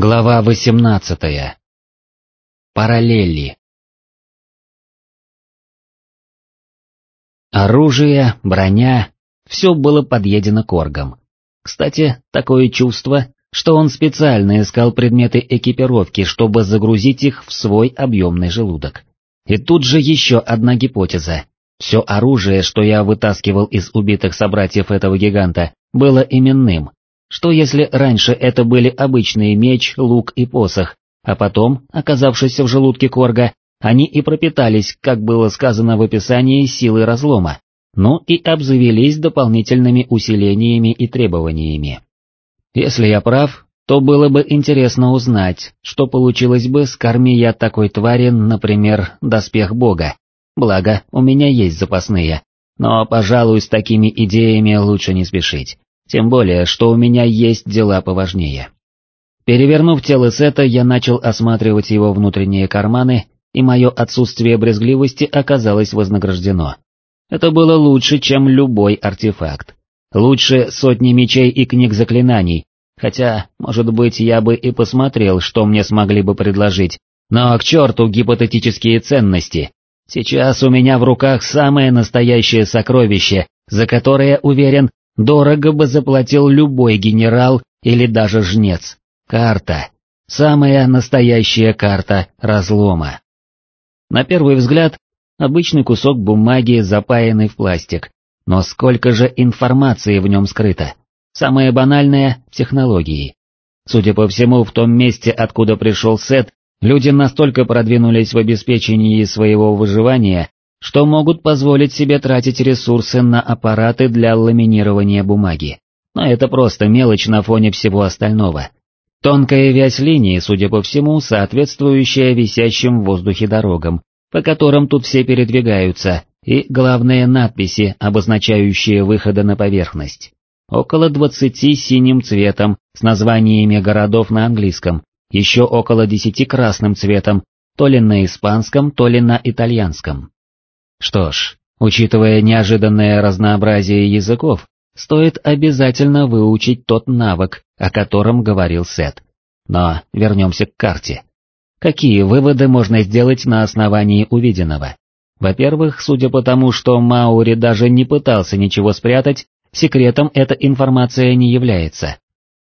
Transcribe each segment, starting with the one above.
Глава 18. Параллели. Оружие, броня, все было подъедено коргом. Кстати, такое чувство, что он специально искал предметы экипировки, чтобы загрузить их в свой объемный желудок. И тут же еще одна гипотеза. Все оружие, что я вытаскивал из убитых собратьев этого гиганта, было именным, что если раньше это были обычные меч, лук и посох, а потом, оказавшись в желудке Корга, они и пропитались, как было сказано в описании силы разлома, ну и обзавелись дополнительными усилениями и требованиями. Если я прав, то было бы интересно узнать, что получилось бы, скорми я такой твари, например, доспех бога. Благо, у меня есть запасные, но, пожалуй, с такими идеями лучше не спешить. Тем более, что у меня есть дела поважнее. Перевернув тело Сета, я начал осматривать его внутренние карманы, и мое отсутствие брезгливости оказалось вознаграждено. Это было лучше, чем любой артефакт. Лучше сотни мечей и книг заклинаний, хотя, может быть, я бы и посмотрел, что мне смогли бы предложить, но к черту гипотетические ценности. Сейчас у меня в руках самое настоящее сокровище, за которое, уверен, Дорого бы заплатил любой генерал или даже жнец. Карта. Самая настоящая карта разлома. На первый взгляд, обычный кусок бумаги, запаянный в пластик, но сколько же информации в нем скрыто. Самое банальное — технологии. Судя по всему, в том месте, откуда пришел Сет, люди настолько продвинулись в обеспечении своего выживания, что могут позволить себе тратить ресурсы на аппараты для ламинирования бумаги. Но это просто мелочь на фоне всего остального. Тонкая вязь линии, судя по всему, соответствующая висящим в воздухе дорогам, по которым тут все передвигаются, и главные надписи, обозначающие выходы на поверхность. Около двадцати синим цветом, с названиями городов на английском, еще около десяти красным цветом, то ли на испанском, то ли на итальянском. Что ж, учитывая неожиданное разнообразие языков, стоит обязательно выучить тот навык, о котором говорил Сет. Но вернемся к карте. Какие выводы можно сделать на основании увиденного? Во-первых, судя по тому, что Маури даже не пытался ничего спрятать, секретом эта информация не является.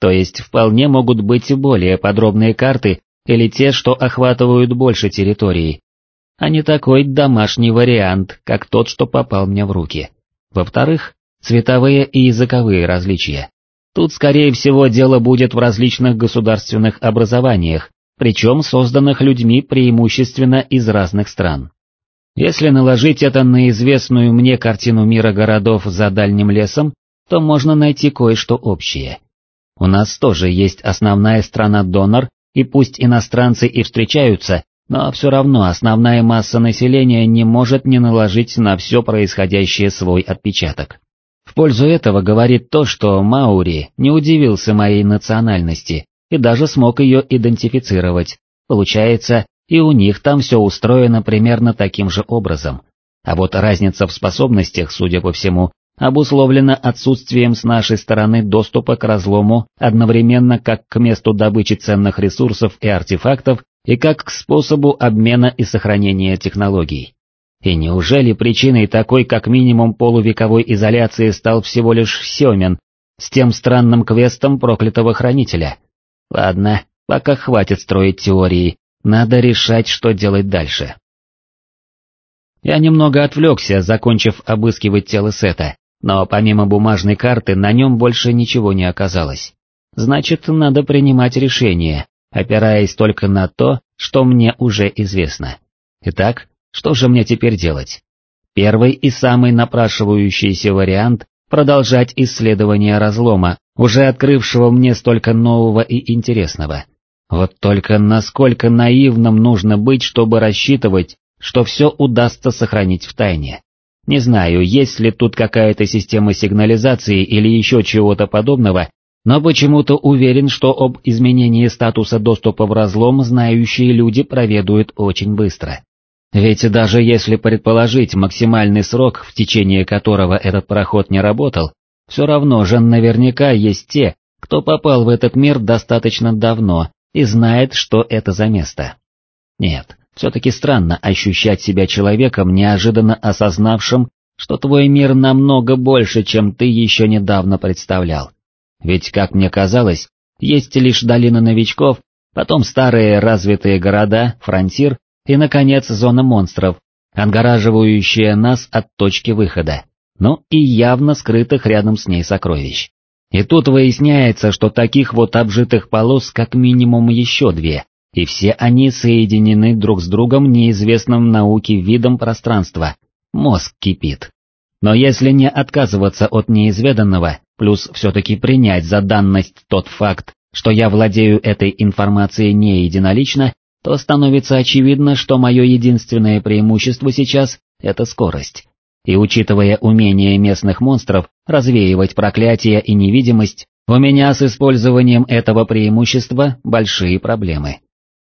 То есть вполне могут быть более подробные карты или те, что охватывают больше территории, а не такой домашний вариант, как тот, что попал мне в руки. Во-вторых, цветовые и языковые различия. Тут, скорее всего, дело будет в различных государственных образованиях, причем созданных людьми преимущественно из разных стран. Если наложить это на известную мне картину мира городов за дальним лесом, то можно найти кое-что общее. У нас тоже есть основная страна-донор, и пусть иностранцы и встречаются, но все равно основная масса населения не может не наложить на все происходящее свой отпечаток. В пользу этого говорит то, что Маури не удивился моей национальности и даже смог ее идентифицировать. Получается, и у них там все устроено примерно таким же образом. А вот разница в способностях, судя по всему, обусловлена отсутствием с нашей стороны доступа к разлому одновременно как к месту добычи ценных ресурсов и артефактов, и как к способу обмена и сохранения технологий. И неужели причиной такой как минимум полувековой изоляции стал всего лишь Семен с тем странным квестом проклятого хранителя? Ладно, пока хватит строить теории, надо решать, что делать дальше. Я немного отвлекся, закончив обыскивать тело Сета, но помимо бумажной карты на нем больше ничего не оказалось. Значит, надо принимать решение, опираясь только на то, что мне уже известно. Итак, что же мне теперь делать? Первый и самый напрашивающийся вариант — продолжать исследование разлома, уже открывшего мне столько нового и интересного. Вот только насколько наивным нужно быть, чтобы рассчитывать, что все удастся сохранить в тайне. Не знаю, есть ли тут какая-то система сигнализации или еще чего-то подобного, но почему-то уверен, что об изменении статуса доступа в разлом знающие люди проведают очень быстро. Ведь даже если предположить максимальный срок, в течение которого этот проход не работал, все равно же наверняка есть те, кто попал в этот мир достаточно давно и знает, что это за место. Нет, все-таки странно ощущать себя человеком, неожиданно осознавшим, что твой мир намного больше, чем ты еще недавно представлял. Ведь, как мне казалось, есть лишь долина новичков, потом старые развитые города, фронтир и, наконец, зона монстров, отгораживающая нас от точки выхода, ну и явно скрытых рядом с ней сокровищ. И тут выясняется, что таких вот обжитых полос как минимум еще две, и все они соединены друг с другом неизвестным науке видом пространства. Мозг кипит. Но если не отказываться от неизведанного, плюс все-таки принять за данность тот факт, что я владею этой информацией не единолично, то становится очевидно, что мое единственное преимущество сейчас — это скорость. И учитывая умение местных монстров развеивать проклятия и невидимость, у меня с использованием этого преимущества большие проблемы.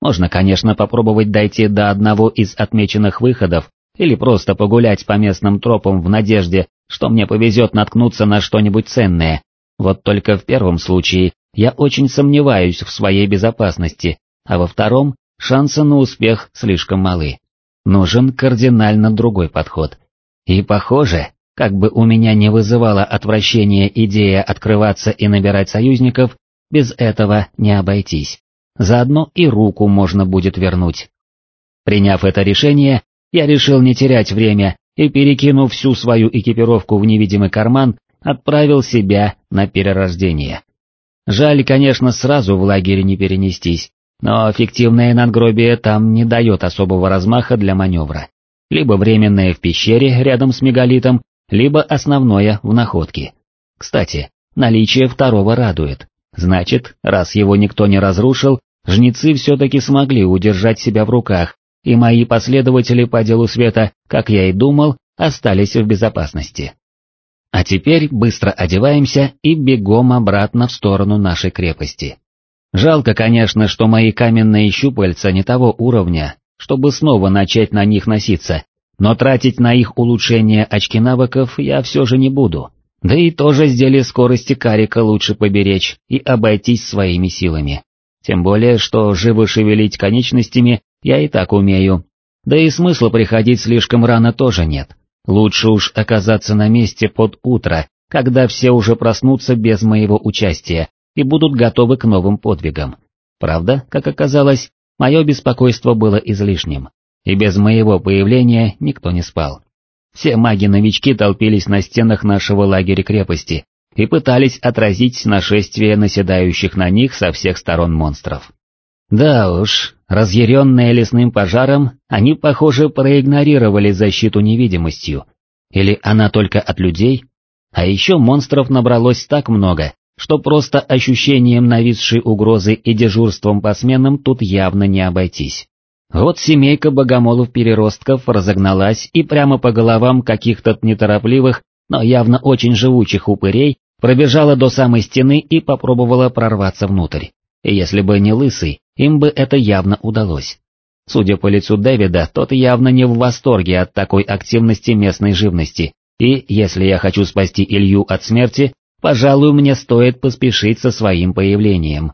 Можно, конечно, попробовать дойти до одного из отмеченных выходов, или просто погулять по местным тропам в надежде, что мне повезет наткнуться на что-нибудь ценное. Вот только в первом случае я очень сомневаюсь в своей безопасности, а во втором шансы на успех слишком малы. Нужен кардинально другой подход. И похоже, как бы у меня не вызывала отвращение идея открываться и набирать союзников, без этого не обойтись. Заодно и руку можно будет вернуть. Приняв это решение, я решил не терять время и, перекинув всю свою экипировку в невидимый карман, отправил себя на перерождение. Жаль, конечно, сразу в лагере не перенестись, но фиктивное надгробие там не дает особого размаха для маневра либо временное в пещере рядом с мегалитом, либо основное в находке. Кстати, наличие второго радует. Значит, раз его никто не разрушил, жнецы все-таки смогли удержать себя в руках, и мои последователи по делу света, как я и думал, остались в безопасности. А теперь быстро одеваемся и бегом обратно в сторону нашей крепости. Жалко, конечно, что мои каменные щупальца не того уровня, чтобы снова начать на них носиться, но тратить на их улучшение очки навыков я все же не буду. Да и тоже зелье скорости карика лучше поберечь и обойтись своими силами. Тем более, что живо шевелить конечностями я и так умею. Да и смысла приходить слишком рано тоже нет. Лучше уж оказаться на месте под утро, когда все уже проснутся без моего участия и будут готовы к новым подвигам. Правда, как оказалось, Мое беспокойство было излишним, и без моего появления никто не спал. Все маги-новички толпились на стенах нашего лагеря-крепости и пытались отразить нашествие наседающих на них со всех сторон монстров. Да уж, разъяренные лесным пожаром, они, похоже, проигнорировали защиту невидимостью. Или она только от людей? А еще монстров набралось так много, что просто ощущением нависшей угрозы и дежурством по сменам тут явно не обойтись. Вот семейка богомолов-переростков разогналась и прямо по головам каких-то неторопливых, но явно очень живучих упырей пробежала до самой стены и попробовала прорваться внутрь. Если бы не лысый, им бы это явно удалось. Судя по лицу Дэвида, тот явно не в восторге от такой активности местной живности, и, если я хочу спасти Илью от смерти, Пожалуй, мне стоит поспешить со своим появлением.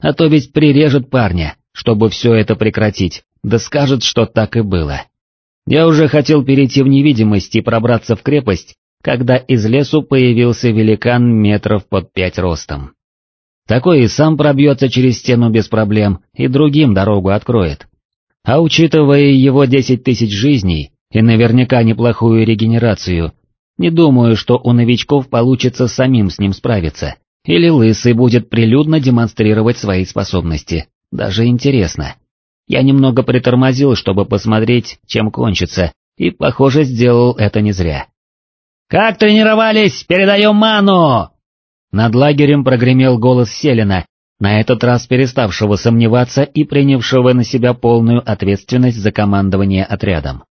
А то ведь прирежет парня, чтобы все это прекратить, да скажет, что так и было. Я уже хотел перейти в невидимость и пробраться в крепость, когда из лесу появился великан метров под пять ростом. Такой и сам пробьется через стену без проблем, и другим дорогу откроет. А учитывая его десять тысяч жизней и наверняка неплохую регенерацию, не думаю, что у новичков получится самим с ним справиться. Или Лысый будет прилюдно демонстрировать свои способности. Даже интересно. Я немного притормозил, чтобы посмотреть, чем кончится, и, похоже, сделал это не зря. «Как тренировались? Передаем ману!» Над лагерем прогремел голос Селина, на этот раз переставшего сомневаться и принявшего на себя полную ответственность за командование отрядом.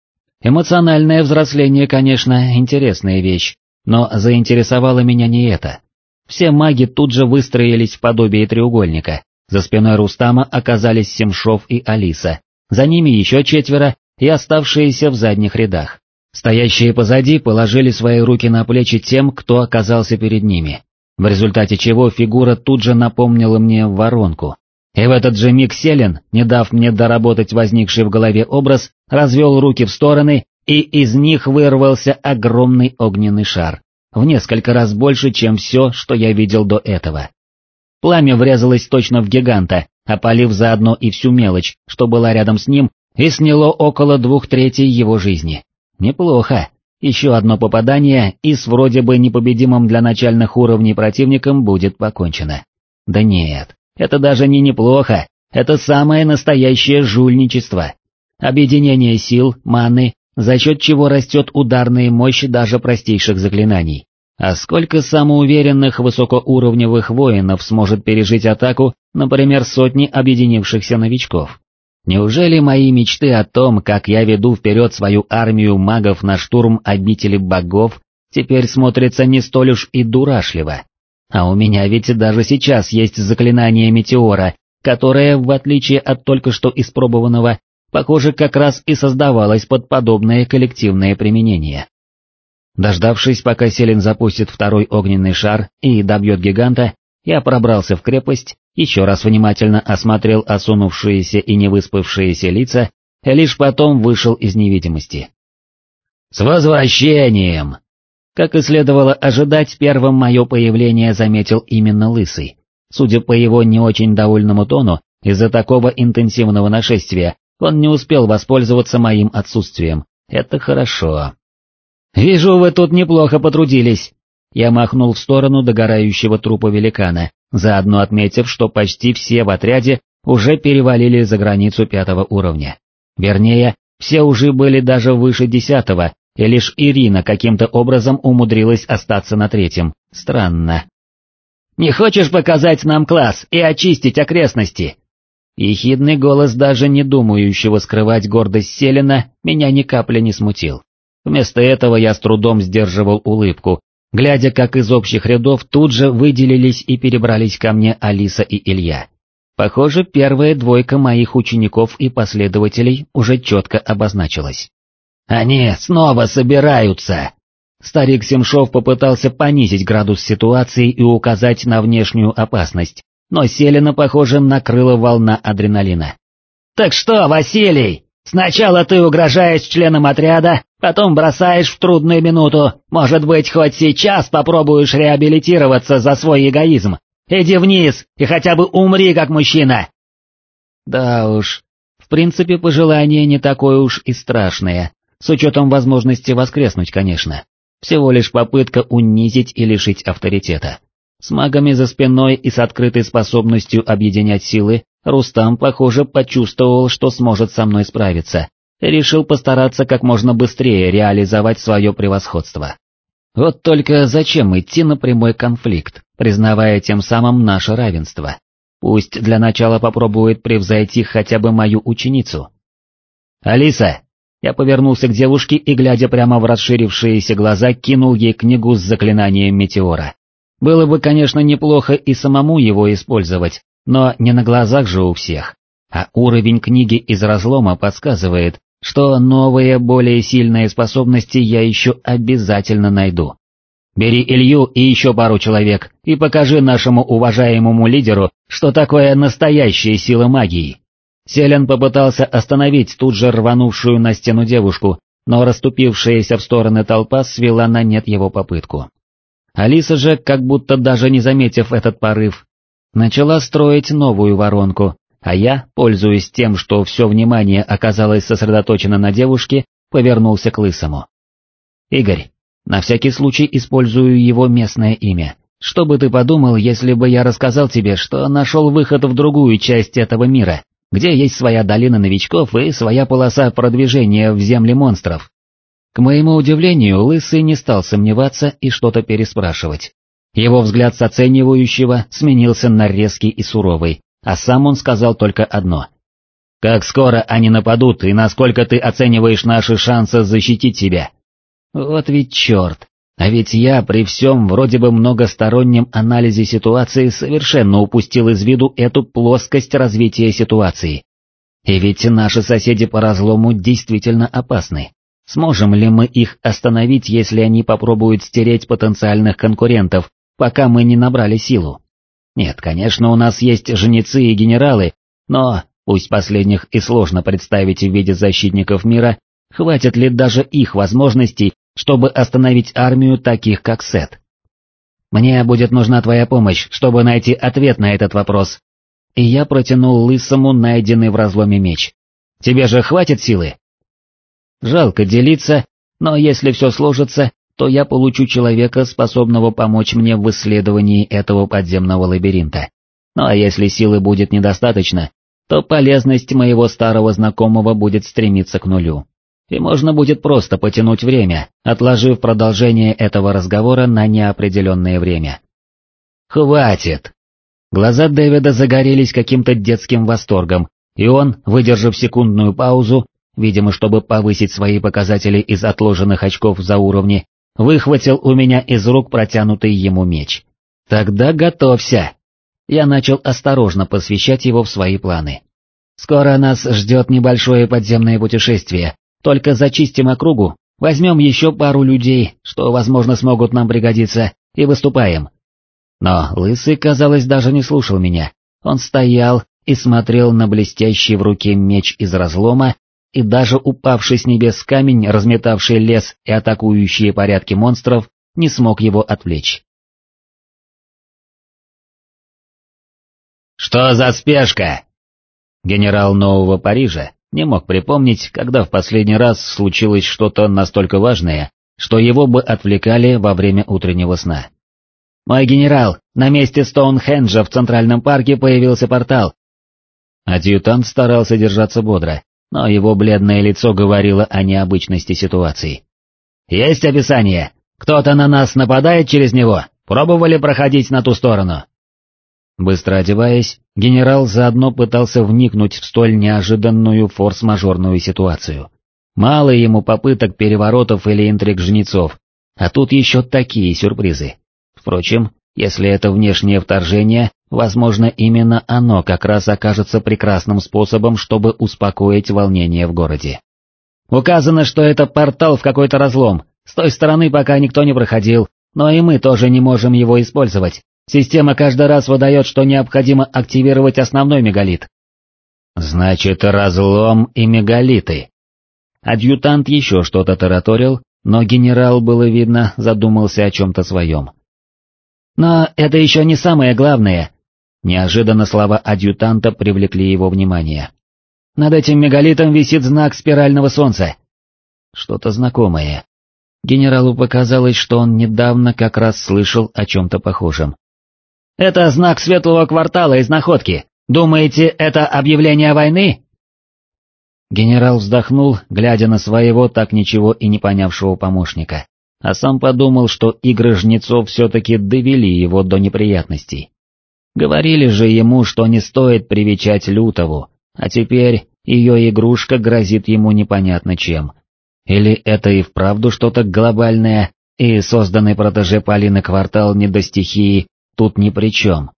Эмоциональное взросление, конечно, интересная вещь, но заинтересовало меня не это. Все маги тут же выстроились в подобие треугольника, за спиной Рустама оказались Семшов и Алиса, за ними еще четверо и оставшиеся в задних рядах. Стоящие позади положили свои руки на плечи тем, кто оказался перед ними, в результате чего фигура тут же напомнила мне воронку, И в этот же миг Селен, не дав мне доработать возникший в голове образ, развел руки в стороны, и из них вырвался огромный огненный шар, в несколько раз больше, чем все, что я видел до этого. Пламя врезалось точно в гиганта, опалив заодно и всю мелочь, что была рядом с ним, и сняло около двух третей его жизни. Неплохо. Еще одно попадание, и с вроде бы непобедимым для начальных уровней противником будет покончено. Да нет, это даже не неплохо, это самое настоящее жульничество. Объединение сил, маны, за счет чего растет ударная мощь даже простейших заклинаний. А сколько самоуверенных высокоуровневых воинов сможет пережить атаку, например, сотни объединившихся новичков? Неужели мои мечты о том, как я веду вперед свою армию магов на штурм обители богов, теперь смотрятся не столь уж и дурашливо? А у меня ведь даже сейчас есть заклинание Метеора, которое, в отличие от только что испробованного, похоже, как раз и создавалось под подобное коллективное применение. Дождавшись, пока Селин запустит второй огненный шар и добьет гиганта, я пробрался в крепость, еще раз внимательно осмотрел осунувшиеся и невыспавшиеся лица, и лишь потом вышел из невидимости. «С возвращением!» Как и следовало ожидать, первым мое появление заметил именно Лысый. Судя по его не очень довольному тону, из-за такого интенсивного нашествия, он не успел воспользоваться моим отсутствием. Это хорошо. «Вижу, вы тут неплохо потрудились». Я махнул в сторону догорающего трупа великана, заодно отметив, что почти все в отряде уже перевалили за границу пятого уровня. Вернее, все уже были даже выше десятого, и лишь Ирина каким-то образом умудрилась остаться на третьем. Странно. «Не хочешь показать нам класс и очистить окрестности?» Ехидный голос даже не думающего скрывать гордость Селина меня ни капли не смутил. Вместо этого я с трудом сдерживал улыбку, глядя, как из общих рядов тут же выделились и перебрались ко мне Алиса и Илья. Похоже, первая двойка моих учеников и последователей уже четко обозначилась. «Они снова собираются!» Старик Семшов попытался понизить градус ситуации и указать на внешнюю опасность, но Селина, похоже, накрыла волна адреналина. «Так что, Василий, сначала ты угрожаешь членам отряда, потом бросаешь в трудную минуту, может быть, хоть сейчас попробуешь реабилитироваться за свой эгоизм. Иди вниз и хотя бы умри как мужчина!» Да уж, в принципе, пожелание не такое уж и страшное, с учетом возможности воскреснуть, конечно. Всего лишь попытка унизить и лишить авторитета. С магами за спиной и с открытой способностью объединять силы, Рустам, похоже, почувствовал, что сможет со мной справиться, решил постараться как можно быстрее реализовать свое превосходство. Вот только зачем идти на прямой конфликт, признавая тем самым наше равенство? Пусть для начала попробует превзойти хотя бы мою ученицу. «Алиса, я повернулся к девушке и, глядя прямо в расширившиеся глаза, кинул ей книгу с заклинанием метеора. Было бы, конечно, неплохо и самому его использовать, но не на глазах же у всех. А уровень книги из разлома подсказывает, что новые, более сильные способности я еще обязательно найду. Бери Илью и еще пару человек, и покажи нашему уважаемому лидеру, что такое настоящая сила магии. Селен попытался остановить тут же рванувшую на стену девушку, но расступившаяся в стороны толпа свела на нет его попытку. Алиса же, как будто даже не заметив этот порыв, начала строить новую воронку, а я, пользуясь тем, что все внимание оказалось сосредоточено на девушке, повернулся к Лысому. «Игорь, на всякий случай использую его местное имя. Что бы ты подумал, если бы я рассказал тебе, что нашел выход в другую часть этого мира, где есть своя долина новичков и своя полоса продвижения в земли монстров. К моему удивлению, Лысый не стал сомневаться и что-то переспрашивать. Его взгляд с оценивающего сменился на резкий и суровый, а сам он сказал только одно. «Как скоро они нападут и насколько ты оцениваешь наши шансы защитить себя?» Вот ведь черт, а ведь я при всем вроде бы многостороннем анализе ситуации совершенно упустил из виду эту плоскость развития ситуации. И ведь наши соседи по разлому действительно опасны. Сможем ли мы их остановить, если они попробуют стереть потенциальных конкурентов, пока мы не набрали силу? Нет, конечно, у нас есть жнецы и генералы, но, пусть последних и сложно представить в виде защитников мира, хватит ли даже их возможностей, чтобы остановить армию таких, как Сет? Мне будет нужна твоя помощь, чтобы найти ответ на этот вопрос. И я протянул лысому найденный в разломе меч. Тебе же хватит силы? Жалко делиться, но если все сложится, то я получу человека, способного помочь мне в исследовании этого подземного лабиринта. Ну а если силы будет недостаточно, то полезность моего старого знакомого будет стремиться к нулю. И можно будет просто потянуть время, отложив продолжение этого разговора на неопределенное время. «Хватит!» Глаза Дэвида загорелись каким-то детским восторгом, и он, выдержав секундную паузу, видимо, чтобы повысить свои показатели из отложенных очков за уровни, выхватил у меня из рук протянутый ему меч. «Тогда готовься!» Я начал осторожно посвящать его в свои планы. «Скоро нас ждет небольшое подземное путешествие, только зачистим округу, возьмем еще пару людей, что, возможно, смогут нам пригодиться, и выступаем». Но Лысый, казалось, даже не слушал меня. Он стоял и смотрел на блестящий в руке меч из разлома и даже упавший с небес камень, разметавший лес и атакующие порядки монстров, не смог его отвлечь. «Что за спешка?» Генерал Нового Парижа не мог припомнить, когда в последний раз случилось что-то настолько важное, что его бы отвлекали во время утреннего сна. «Мой генерал, на месте Стоунхенджа в Центральном парке появился портал». Адъютант старался держаться бодро, но его бледное лицо говорило о необычности ситуации. «Есть описание? Кто-то на нас нападает через него? Пробовали проходить на ту сторону?» Быстро одеваясь, генерал заодно пытался вникнуть в столь неожиданную форс-мажорную ситуацию. Мало ему попыток переворотов или интриг жнецов, а тут еще такие сюрпризы. Впрочем, если это внешнее вторжение, возможно именно оно как раз окажется прекрасным способом, чтобы успокоить волнение в городе. Указано, что это портал в какой-то разлом, с той стороны пока никто не проходил, но и мы тоже не можем его использовать. Система каждый раз выдает, что необходимо активировать основной мегалит. Значит, разлом и мегалиты. Адъютант еще что-то тараторил, но генерал, было видно, задумался о чем-то своем. Но это еще не самое главное. Неожиданно слова адъютанта привлекли его внимание. Над этим мегалитом висит знак спирального солнца. Что-то знакомое. Генералу показалось, что он недавно как раз слышал о чем-то похожем. «Это знак светлого квартала из находки. Думаете, это объявление войны?» Генерал вздохнул, глядя на своего так ничего и не понявшего помощника а сам подумал, что игры жнецов все-таки довели его до неприятностей. Говорили же ему, что не стоит привечать Лютову, а теперь ее игрушка грозит ему непонятно чем. Или это и вправду что-то глобальное, и созданный протеже Полины квартал не до стихии тут ни при чем.